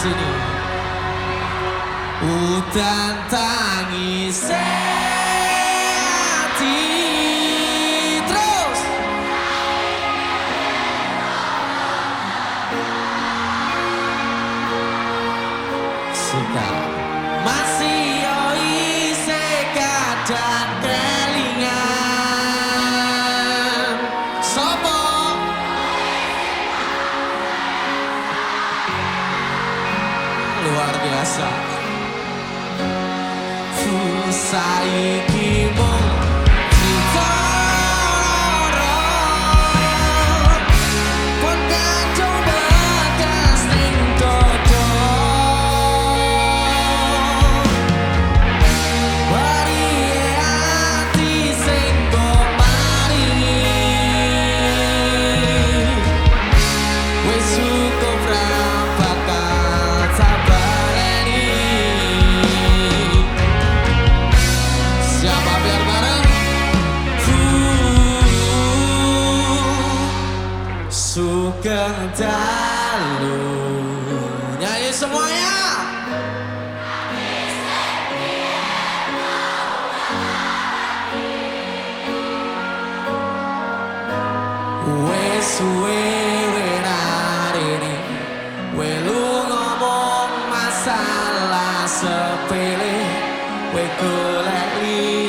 sini Udan tangis hati Saiki Masalah sepele, we golek